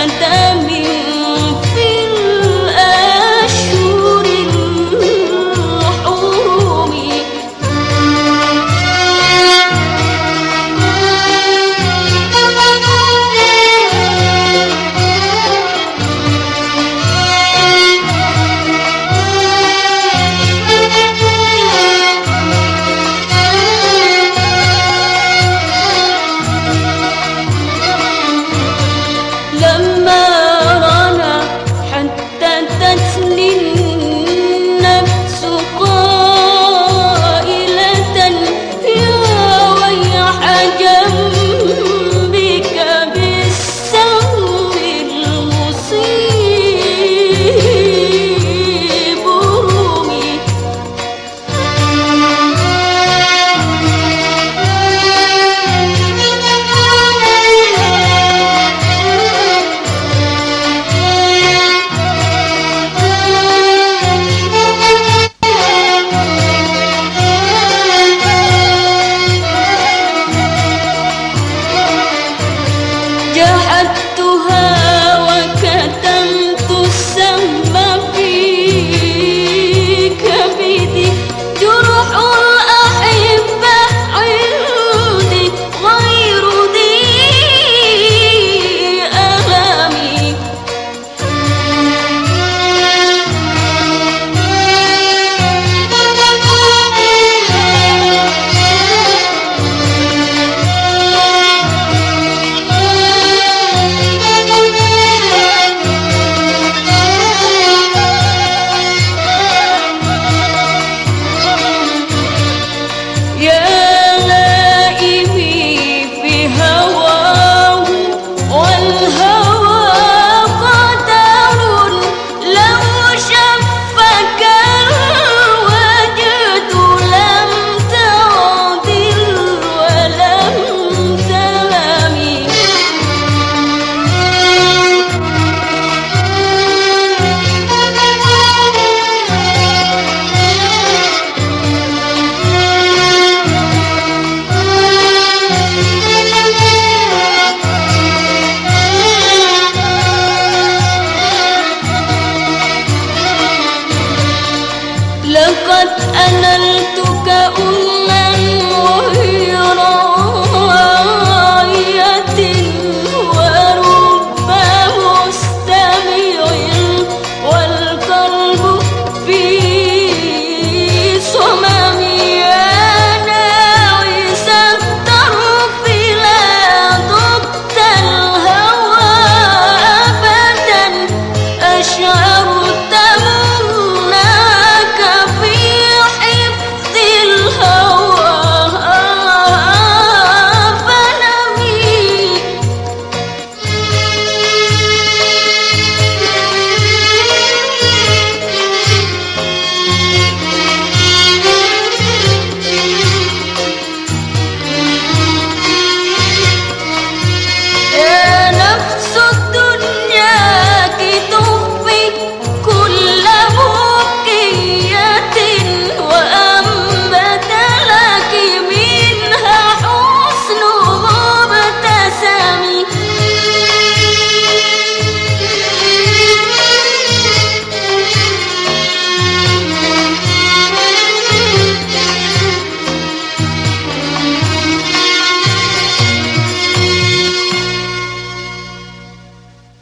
canta mi